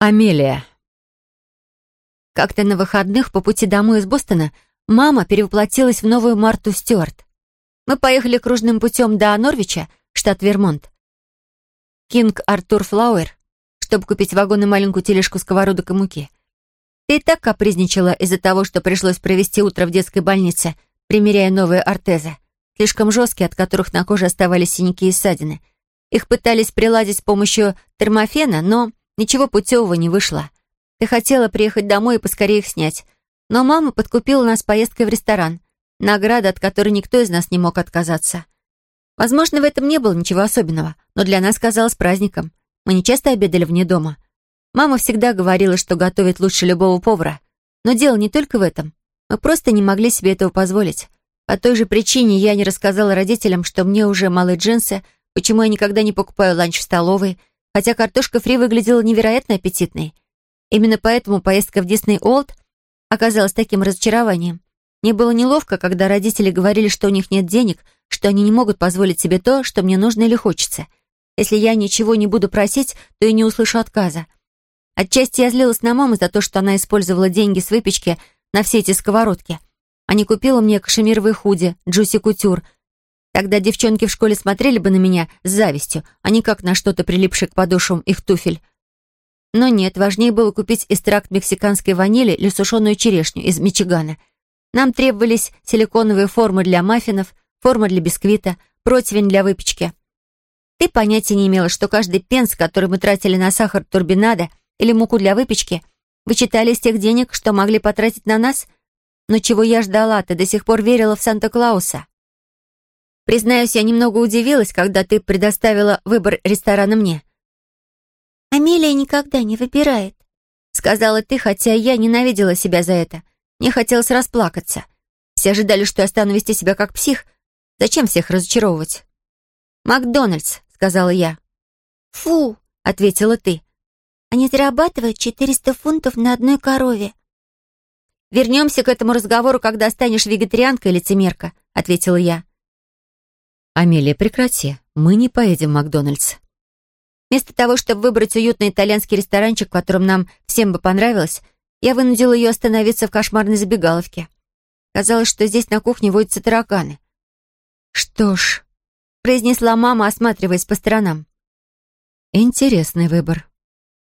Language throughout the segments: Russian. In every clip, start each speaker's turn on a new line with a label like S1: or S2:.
S1: Амелия.
S2: Как-то на выходных по пути домой из Бостона мама перевоплотилась в новую Марту Стюарт. Мы поехали кружным путем до Норвича, штат Вермонт. Кинг Артур Флауэр, чтобы купить вагон и маленькую тележку сковородок и муки. Ты так капризничала из-за того, что пришлось провести утро в детской больнице, примеряя новые ортезы, слишком жесткие, от которых на коже оставались синяки и ссадины. Их пытались приладить с помощью термофена, но Ничего путевого не вышло. Ты хотела приехать домой и поскорее их снять. Но мама подкупила нас поездкой в ресторан. Награда, от которой никто из нас не мог отказаться. Возможно, в этом не было ничего особенного, но для нас казалось праздником. Мы не часто обедали вне дома. Мама всегда говорила, что готовит лучше любого повара. Но дело не только в этом. Мы просто не могли себе этого позволить. По той же причине я не рассказала родителям, что мне уже малы джинсы, почему я никогда не покупаю ланч в столовой, хотя картошка фри выглядела невероятно аппетитной. Именно поэтому поездка в Дисней Олд оказалась таким разочарованием. Мне было неловко, когда родители говорили, что у них нет денег, что они не могут позволить себе то, что мне нужно или хочется. Если я ничего не буду просить, то и не услышу отказа. Отчасти я злилась на маму за то, что она использовала деньги с выпечки на все эти сковородки. А купила мне кашемировые худи, джуси кутюр — Тогда девчонки в школе смотрели бы на меня с завистью, а не как на что-то прилипшее к подошвам их туфель. Но нет, важнее было купить экстракт мексиканской ванили или сушеную черешню из Мичигана. Нам требовались силиконовые формы для маффинов, форма для бисквита, противень для выпечки. Ты понятия не имела, что каждый пенс, который мы тратили на сахар турбинада или муку для выпечки, вычитали из тех денег, что могли потратить на нас? Но чего я ждала, ты до сих пор верила в Санта-Клауса. Признаюсь, я немного удивилась, когда ты предоставила выбор ресторана мне».
S3: «Амелия никогда не выбирает», —
S2: сказала ты, хотя я ненавидела себя за это. Мне хотелось расплакаться. Все ожидали, что я стану вести себя как псих. Зачем всех разочаровывать? «Макдональдс», — сказала я.
S3: «Фу», —
S2: ответила ты.
S3: «Они зарабатывают 400 фунтов на одной корове».
S2: «Вернемся к этому разговору, когда станешь вегетарианка вегетарианкой, лицемерка», — ответила я.
S1: «Амелия, прекрати. Мы не поедем в Макдональдс».
S2: Вместо того, чтобы выбрать уютный итальянский ресторанчик, в котором нам всем бы понравилось, я вынудила ее остановиться в кошмарной забегаловке. Казалось, что здесь на кухне водятся тараканы. «Что ж», — произнесла мама, осматриваясь по сторонам.
S1: «Интересный выбор».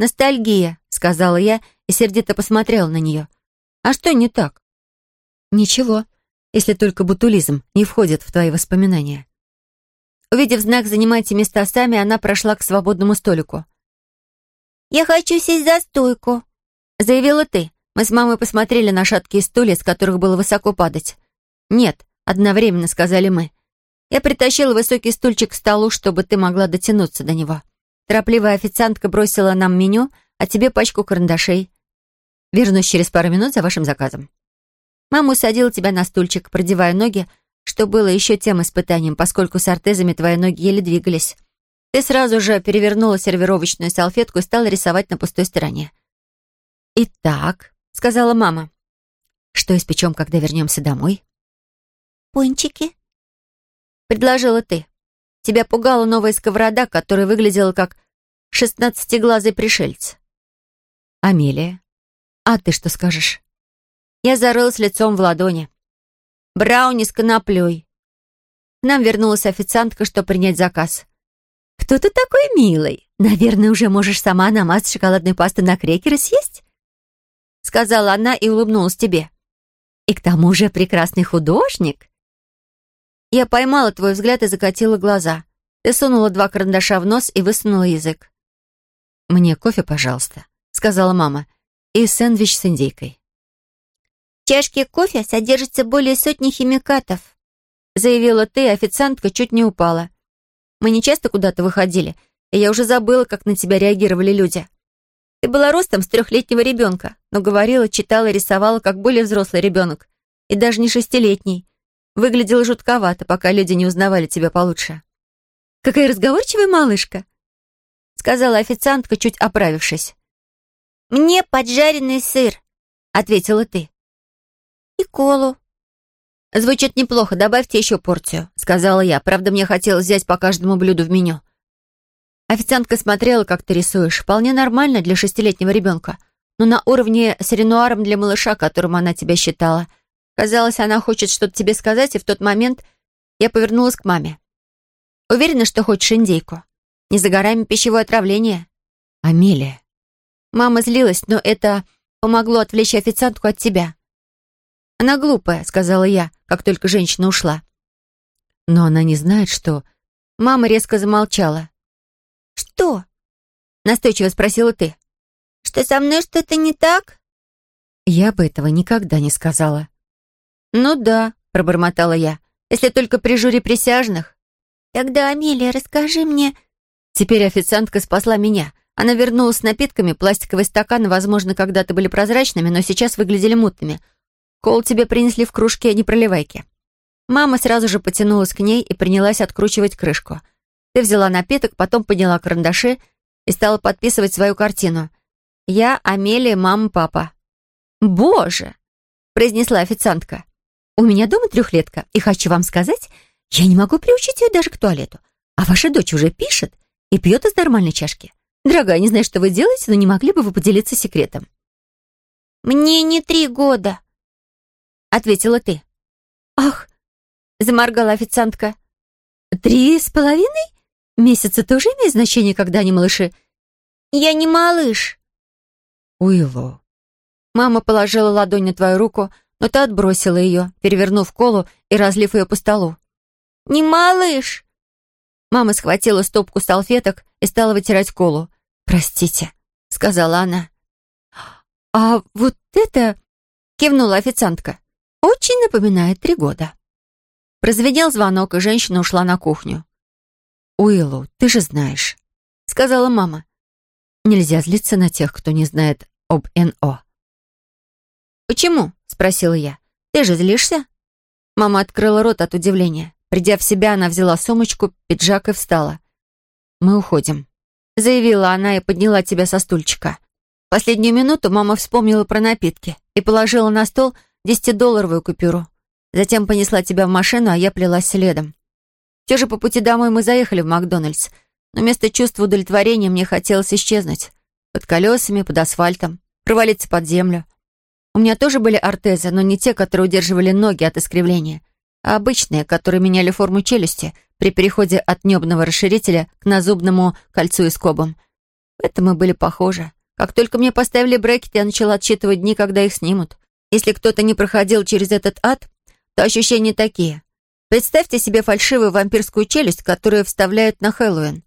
S2: «Ностальгия», — сказала я и сердито посмотрела на нее. «А что не так?»
S1: «Ничего, если только бутулизм не входит в твои воспоминания».
S2: Увидев знак «Занимайте места сами», она прошла к свободному столику.
S3: «Я хочу сесть за стойку», —
S2: заявила ты. Мы с мамой посмотрели на шаткие стулья, с которых было высоко падать. «Нет», — одновременно сказали мы. Я притащила высокий стульчик к столу, чтобы ты могла дотянуться до него. Торопливая официантка бросила нам меню, а тебе пачку карандашей. Вернусь через пару минут за вашим заказом. Мама усадила тебя на стульчик, продевая ноги, — что было еще тем испытанием, поскольку с ортезами твои ноги еле двигались. Ты сразу же перевернула сервировочную салфетку и стала рисовать на пустой стороне. «Итак», — сказала мама, — «что испечем, когда вернемся домой?»
S3: «Пончики», —
S2: предложила ты. Тебя пугала новая сковорода, которая выглядела как шестнадцатиглазый пришельц.
S1: «Амелия, а ты что скажешь?»
S2: Я зарылась лицом в ладони брауни с коноплей. К нам вернулась официантка, чтобы принять заказ. «Кто ты такой милый? Наверное, уже можешь сама намазать шоколадной пастой на крекеры съесть?» Сказала она и улыбнулась тебе. «И к тому же прекрасный художник!» Я поймала твой взгляд и закатила глаза. Ты сунула два карандаша в нос и высунула язык.
S1: «Мне кофе, пожалуйста», — сказала мама, — «и сэндвич с индейкой»
S3: чашке кофе содержится более сотни химикатов»,
S2: заявила ты, официантка чуть не упала. «Мы не часто куда-то выходили, и я уже забыла, как на тебя реагировали люди. Ты была ростом с трехлетнего ребенка, но говорила, читала, рисовала, как более взрослый ребенок, и даже не шестилетний. Выглядела жутковато, пока люди не узнавали тебя получше». «Какая разговорчивая малышка!» сказала официантка, чуть оправившись.
S3: «Мне поджаренный сыр», — ответила ты. «И колу».
S2: «Звучит неплохо, добавьте еще порцию», — сказала я. «Правда, мне хотелось взять по каждому блюду в меню». Официантка смотрела, как ты рисуешь. Вполне нормально для шестилетнего ребенка. Но на уровне с ренуаром для малыша, которым она тебя считала. Казалось, она хочет что-то тебе сказать, и в тот момент я повернулась к маме. «Уверена, что хочешь индейку? Не за горами пищевое отравление?»
S1: «Амелия».
S2: Мама злилась, но это помогло отвлечь официантку от тебя. Она глупая», — сказала я, как только женщина ушла.
S1: «Но она не знает, что...»
S2: Мама резко замолчала.
S3: «Что?»
S2: — настойчиво спросила ты.
S3: «Что со мной что-то не так?»
S1: Я бы этого никогда не сказала.
S2: «Ну да», — пробормотала я, «если только при жюри присяжных».
S3: «Тогда, Амелия, расскажи мне...»
S2: Теперь официантка спасла меня. Она вернулась с напитками, пластиковые стаканы, возможно, когда-то были прозрачными, но сейчас выглядели мутными — Кол тебе принесли в кружке непроливайки». Мама сразу же потянулась к ней и принялась откручивать крышку. Ты взяла напиток, потом подняла карандаши и стала подписывать свою картину. «Я Амелия, мама, папа». «Боже!» — произнесла официантка. «У меня дома трехлетка, и хочу вам сказать, я не могу приучить ее даже к туалету. А ваша дочь уже пишет и пьет из нормальной чашки. Дорогая, не знаю, что вы делаете, но не могли бы вы поделиться секретом?»
S3: «Мне не три года», ответила ты.
S2: «Ах!» — заморгала официантка. «Три с половиной? Месяца тоже имеет значение, когда они малыши?»
S3: «Я не малыш!»
S1: «Уилло!»
S2: Мама положила ладонь на твою руку, но ты отбросила ее, перевернув колу и разлив ее по столу.
S3: «Не малыш!»
S2: Мама схватила стопку салфеток и стала вытирать колу. «Простите», — сказала она. «А вот это...» — кивнула официантка. Очень напоминает три года. Прозвенел звонок, и женщина ушла на кухню.
S1: «Уиллу, ты же знаешь», —
S2: сказала мама.
S1: «Нельзя злиться на тех, кто не знает об НО».
S2: «Почему?» — спросила я. «Ты же злишься?» Мама открыла рот от удивления. Придя в себя, она взяла сумочку, пиджак и встала.
S1: «Мы уходим», —
S2: заявила она и подняла тебя со стульчика. Последнюю минуту мама вспомнила про напитки и положила на стол десятидолларовую купюру. Затем понесла тебя в машину, а я плелась следом. Все же по пути домой мы заехали в Макдональдс, но вместо чувства удовлетворения мне хотелось исчезнуть. Под колесами, под асфальтом, провалиться под землю. У меня тоже были ортезы, но не те, которые удерживали ноги от искривления, а обычные, которые меняли форму челюсти при переходе от небного расширителя к назубному кольцу и скобам. Это мы были похожи. Как только мне поставили брекеты, я начала отсчитывать дни, когда их снимут. Если кто-то не проходил через этот ад, то ощущения такие. Представьте себе фальшивую вампирскую челюсть, которую вставляют на Хэллоуин.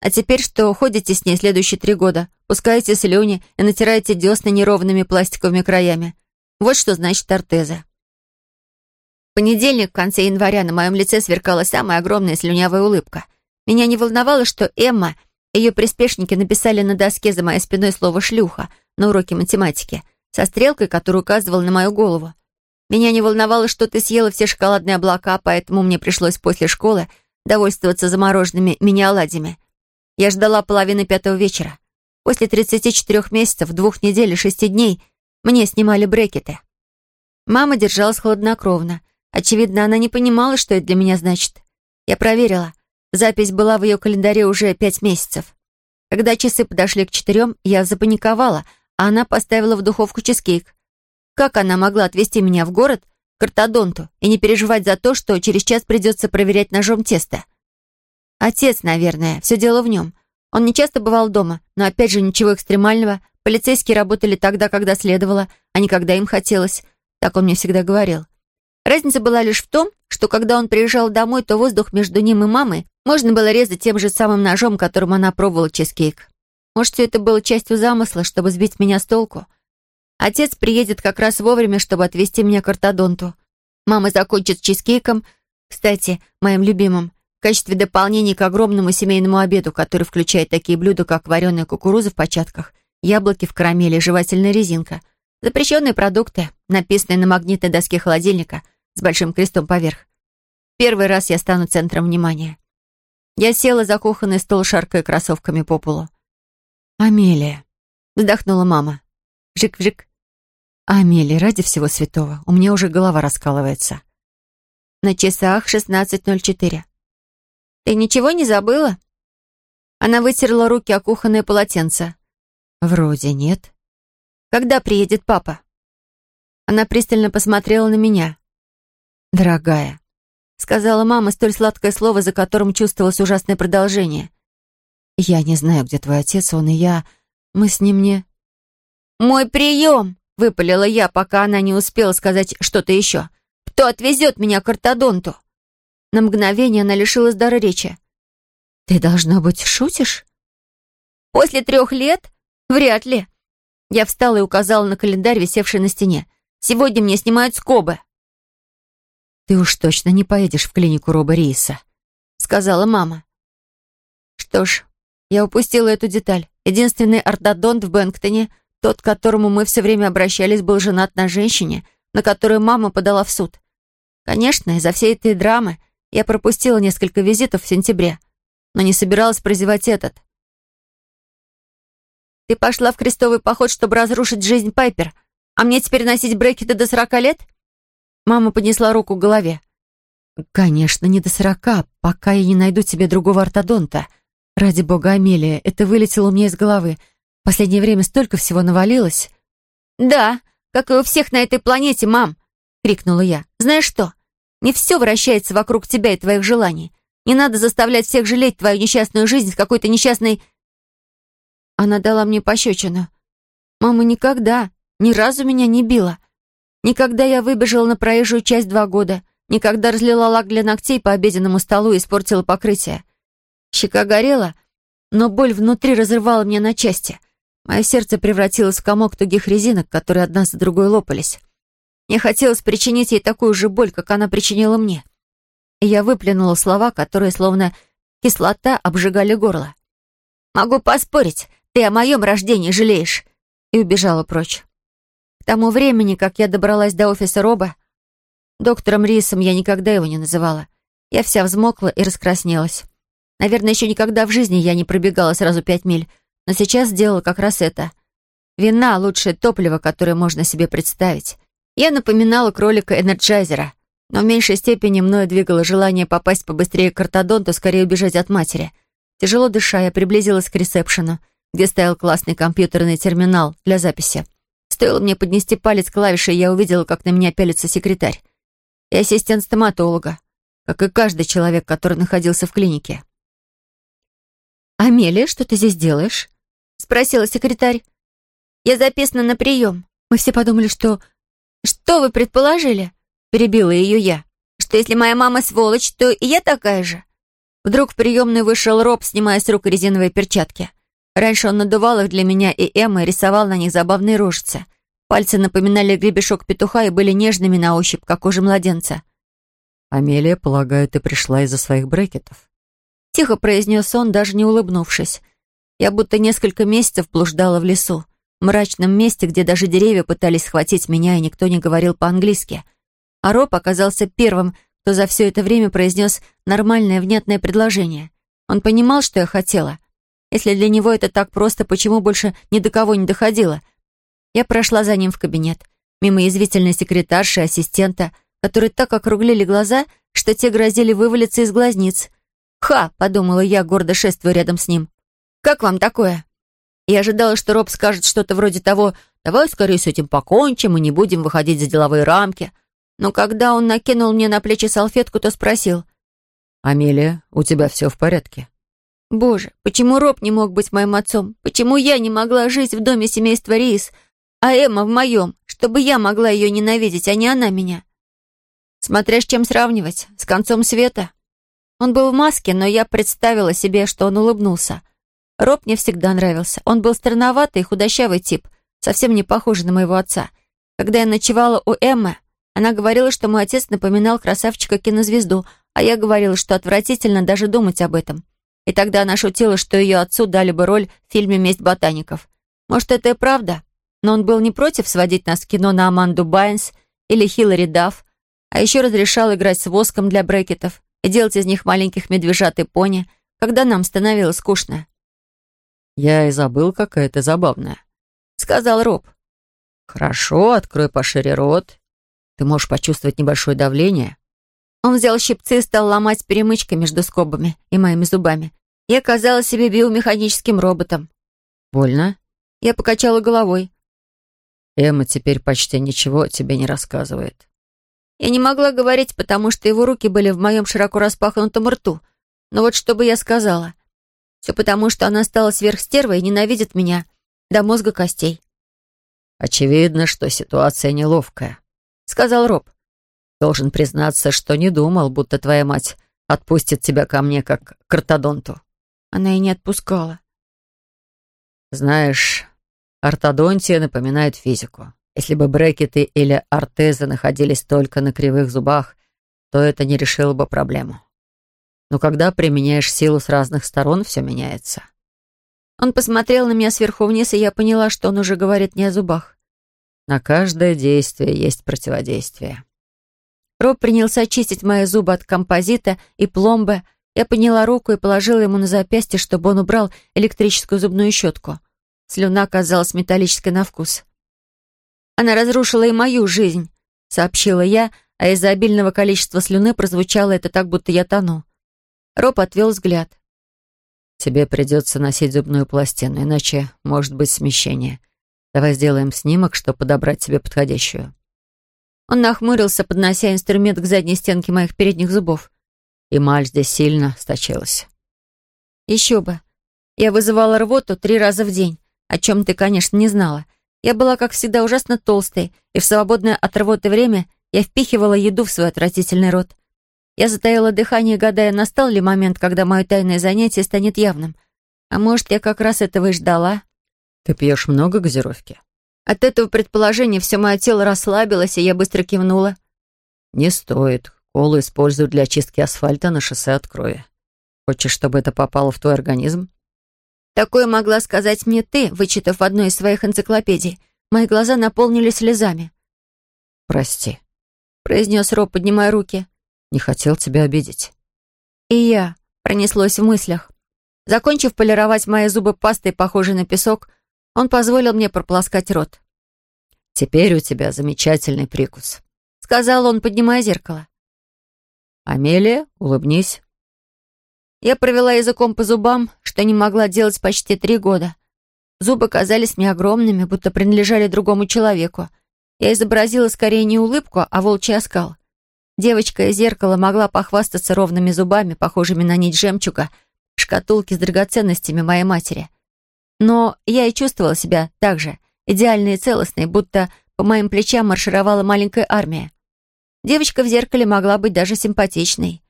S2: А теперь что, ходите с ней следующие три года, пускаете слюни и натираете десны неровными пластиковыми краями. Вот что значит ортеза. В понедельник, в конце января, на моем лице сверкала самая огромная слюнявая улыбка. Меня не волновало, что Эмма и ее приспешники написали на доске за моей спиной слово «шлюха» на уроке математики — со стрелкой, которая указывала на мою голову. Меня не волновало, что ты съела все шоколадные облака, поэтому мне пришлось после школы довольствоваться замороженными мини-оладьями. Я ждала половины пятого вечера. После 34 месяцев, двух недель и шести дней мне снимали брекеты. Мама держалась хладнокровно. Очевидно, она не понимала, что это для меня значит. Я проверила. Запись была в ее календаре уже пять месяцев. Когда часы подошли к четырем, я запаниковала — она поставила в духовку чизкейк. Как она могла отвезти меня в город к ортодонту и не переживать за то, что через час придется проверять ножом тесто? Отец, наверное, все дело в нем. Он не часто бывал дома, но опять же ничего экстремального. Полицейские работали тогда, когда следовало, а не когда им хотелось. Так он мне всегда говорил. Разница была лишь в том, что когда он приезжал домой, то воздух между ним и мамой можно было резать тем же самым ножом, которым она пробовала чизкейк. Может, все это было частью замысла, чтобы сбить меня с толку? Отец приедет как раз вовремя, чтобы отвезти меня к ортодонту. Мама закончит чизкейком, кстати, моим любимым, в качестве дополнения к огромному семейному обеду, который включает такие блюда, как вареная кукуруза в початках, яблоки в карамели, жевательная резинка. Запрещенные продукты, написанные на магнитной доске холодильника с большим крестом поверх. Первый раз я стану центром внимания. Я села за кухонный стол, шаркая кроссовками по полу.
S1: «Амелия!» — вздохнула мама.
S2: «Вжик-вжик!»
S1: «Амелия, ради всего святого, у меня уже голова раскалывается».
S2: На часах 16.04. «Ты ничего не забыла?» Она вытерла руки о кухонное полотенце. «Вроде нет». «Когда приедет папа?» Она пристально посмотрела на меня. «Дорогая», — сказала мама столь сладкое слово, за которым чувствовалось ужасное продолжение. «Я не знаю, где твой отец, он и я. Мы с ним не...» «Мой прием!» — выпалила я, пока она не успела сказать что-то еще. «Кто отвезет меня к ортодонту?» На мгновение она лишилась дара речи. «Ты, должно быть, шутишь?» «После трех лет? Вряд ли». Я встала и указала на календарь, висевший на стене. «Сегодня мне снимают скобы». «Ты уж точно не поедешь в клинику Роба Рииса», — сказала мама. «Что ж, я упустила эту деталь. Единственный ортодонт в Бэнктоне, тот, к которому мы все время обращались, был женат на женщине, на которую мама подала в суд. Конечно, из-за всей этой драмы я пропустила несколько визитов в сентябре, но не собиралась прозевать этот. «Ты пошла в крестовый поход, чтобы разрушить жизнь Пайпер, а мне теперь носить брекеты до сорока лет?» Мама поднесла руку к голове. «Конечно, не до сорока, пока я не найду тебе другого ортодонта», «Ради бога, Амелия, это вылетело у меня из головы. В последнее время столько всего навалилось». «Да, как и у всех на этой планете, мам!» — крикнула я. «Знаешь что? Не все вращается вокруг тебя и твоих желаний. Не надо заставлять всех жалеть твою несчастную жизнь с какой-то несчастной...» Она дала мне пощечину. «Мама никогда, ни разу меня не била. Никогда я выбежала на проезжую часть два года. Никогда разлила лак для ногтей по обеденному столу и испортила покрытие. Щека горела, но боль внутри разрывала меня на части. Мое сердце превратилось в комок тугих резинок, которые одна за другой лопались. Мне хотелось причинить ей такую же боль, как она причинила мне. И я выплюнула слова, которые словно кислота обжигали горло. «Могу поспорить, ты о моем рождении жалеешь!» И убежала прочь. К тому времени, как я добралась до офиса Роба, доктором Рисом я никогда его не называла, я вся взмокла и раскраснелась. Наверное, еще никогда в жизни я не пробегала сразу пять миль, но сейчас сделала как раз это. Вина — лучшее топливо, которое можно себе представить. Я напоминала кролика-энерджайзера, но в меньшей степени мною двигало желание попасть побыстрее к ортодонту, скорее убежать от матери. Тяжело дыша, я приблизилась к ресепшену, где стоял классный компьютерный терминал для записи. Стоило мне поднести палец к клавише, и я увидела, как на меня пялится секретарь. И ассистент стоматолога, как и каждый человек, который находился в клинике. «Амелия, что ты здесь делаешь?» — спросила секретарь. «Я записана на прием. Мы все подумали, что...» «Что вы предположили?» — перебила ее я. «Что если моя мама сволочь, то и я такая же?» Вдруг в приемную вышел Роб, снимая с рук резиновые перчатки. Раньше он надувал их для меня и Эммы и рисовал на них забавные рожицы. Пальцы напоминали гребешок петуха и были нежными на ощупь, как кожа младенца.
S4: «Амелия, полагаю, ты пришла из-за своих брекетов?»
S2: — тихо произнес он, даже не улыбнувшись. Я будто несколько месяцев блуждала в лесу, в мрачном месте, где даже деревья пытались схватить меня, и никто не говорил по-английски. А Роб оказался первым, кто за все это время произнес нормальное внятное предложение. Он понимал, что я хотела. Если для него это так просто, почему больше ни до кого не доходило? Я прошла за ним в кабинет, мимо язвительной секретарши и ассистента, которые так округлили глаза, что те грозили вывалиться из глазниц — «Ха!» — подумала я, гордо шествуя рядом с ним. «Как вам такое?» Я ожидала, что Роб скажет что-то вроде того «Давай скорее с этим покончим и не будем выходить за деловые рамки». Но когда он накинул мне на плечи салфетку, то спросил
S4: «Амелия, у тебя все в порядке?»
S2: «Боже, почему Роб не мог быть моим отцом? Почему я не могла жить в доме семейства Рис, а Эмма в моем, чтобы я могла ее ненавидеть, а не она меня?» «Смотря с чем сравнивать, с концом света». Он был в маске, но я представила себе, что он улыбнулся. Роб мне всегда нравился. Он был странноватый, худощавый тип, совсем не похожий на моего отца. Когда я ночевала у Эммы, она говорила, что мой отец напоминал красавчика-кинозвезду, а я говорила, что отвратительно даже думать об этом. И тогда она шутила, что ее отцу дали бы роль в фильме «Месть ботаников». Может, это и правда, но он был не против сводить нас в кино на Аманду Байнс или Хиллари Дафф, а еще разрешал играть с воском для брекетов и делать из них маленьких медвежат и пони, когда нам становилось скучно.
S4: «Я и забыл, какая ты забавная», — сказал Роб. «Хорошо, открой пошире рот. Ты можешь почувствовать небольшое давление».
S2: Он взял щипцы и стал ломать перемычка между скобами и моими зубами. Я казалась себе биомеханическим роботом.
S4: «Больно?»
S2: Я покачала головой.
S4: «Эмма теперь почти ничего тебе не рассказывает».
S2: Я не могла говорить, потому что его руки были в моем широко распахнутом рту. Но вот что бы я сказала? Все потому, что она стала сверхстервой и ненавидит меня до мозга костей.
S4: «Очевидно, что ситуация неловкая», — сказал Роб. «Должен признаться, что не думал, будто твоя мать отпустит тебя ко мне, как к ортодонту».
S2: Она и не отпускала.
S4: «Знаешь, ортодонтия напоминает физику. Если бы брекеты или ортезы находились только на кривых зубах, то это не решило бы проблему. Но когда применяешь силу с разных сторон, все меняется.
S2: Он посмотрел на меня сверху вниз, и я поняла, что он уже говорит не о зубах.
S4: На каждое действие есть противодействие.
S2: Роб принялся очистить мои зубы от композита и пломбы. Я подняла руку и положила ему на запястье, чтобы он убрал электрическую зубную щетку. Слюна казалась металлической на вкус. Она разрушила и мою жизнь», — сообщила я, а из-за обильного количества слюны прозвучало это так, будто я тону. Роб отвел взгляд.
S4: «Тебе придется носить зубную пластину, иначе может быть смещение. Давай сделаем снимок, чтобы подобрать себе подходящую».
S2: Он нахмурился, поднося инструмент к задней стенке моих передних зубов.
S4: Эмаль здесь сильно сточилась.
S2: «Еще бы. Я вызывала рвоту три раза в день, о чем ты, конечно, не знала. Я была, как всегда, ужасно толстой, и в свободное от рвоты время я впихивала еду в свой отвратительный рот. Я затаила дыхание, гадая, настал ли момент, когда мое тайное занятие станет явным. А может, я как раз этого и ждала.
S4: «Ты пьешь много газировки?»
S2: От этого предположения все мое тело расслабилось, и я быстро кивнула.
S4: «Не стоит. Колу используют для очистки асфальта на шоссе от крови. Хочешь, чтобы это попало в твой организм?
S2: Такое могла сказать мне ты, вычитав в одной из своих энциклопедий. Мои глаза наполнились слезами.
S4: «Прости», —
S2: произнес Роб, поднимая руки.
S4: «Не хотел тебя обидеть».
S2: «И я», — пронеслось в мыслях. Закончив полировать мои зубы пастой, похожей на песок, он позволил мне прополоскать рот.
S4: «Теперь у тебя замечательный прикус», —
S2: сказал он, поднимая зеркало.
S4: «Амелия, улыбнись».
S2: Я провела языком по зубам, что не могла делать почти три года. Зубы казались мне огромными, будто принадлежали другому человеку. Я изобразила скорее не улыбку, а волчий оскал. Девочка из зеркала могла похвастаться ровными зубами, похожими на нить жемчуга, шкатулки с драгоценностями моей матери. Но я и чувствовала себя так же, идеальной и целостной, будто по моим плечам маршировала маленькая армия. Девочка в зеркале могла быть даже симпатичной.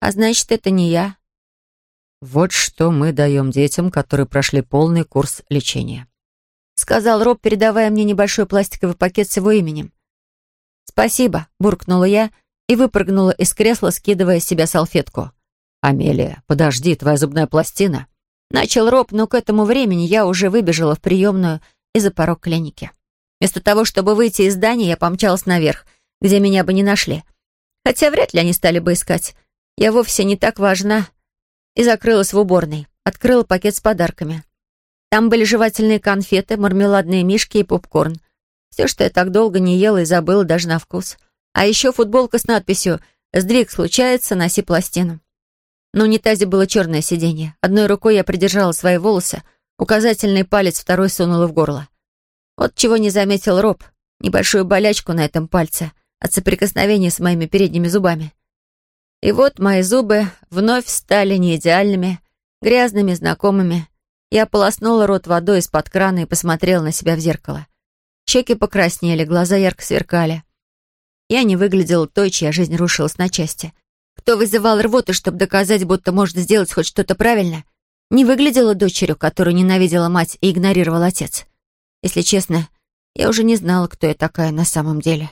S2: А значит, это не я.
S4: «Вот что мы даем детям, которые прошли полный курс лечения», —
S2: сказал Роб, передавая мне небольшой пластиковый пакет с его именем. «Спасибо», — буркнула я и выпрыгнула из кресла, скидывая с себя салфетку.
S4: «Амелия, подожди, твоя зубная пластина».
S2: Начал Роб, но к этому времени я уже выбежала в приемную и за порог клиники. Вместо того, чтобы выйти из здания, я помчалась наверх, где меня бы не нашли. Хотя вряд ли они стали бы искать. Я вовсе не так важна, — и закрылась в уборной. Открыла пакет с подарками. Там были жевательные конфеты, мармеладные мишки и попкорн. Все, что я так долго не ела и забыла даже на вкус. А еще футболка с надписью «Сдвиг случается, носи пластину». На унитазе было черное сиденье. Одной рукой я придержала свои волосы, указательный палец второй сунула в горло. Вот чего не заметил Роб. Небольшую болячку на этом пальце от соприкосновения с моими передними зубами. И вот мои зубы вновь стали неидеальными, грязными, знакомыми. Я полоснула рот водой из-под крана и посмотрела на себя в зеркало. Щеки покраснели, глаза ярко сверкали. Я не выглядела той, чья жизнь рушилась на части. Кто вызывал рвоту, чтобы доказать, будто можно сделать хоть что-то правильно, не выглядела дочерью, которую ненавидела мать и игнорировал отец. Если честно, я уже не знала, кто я такая на самом деле.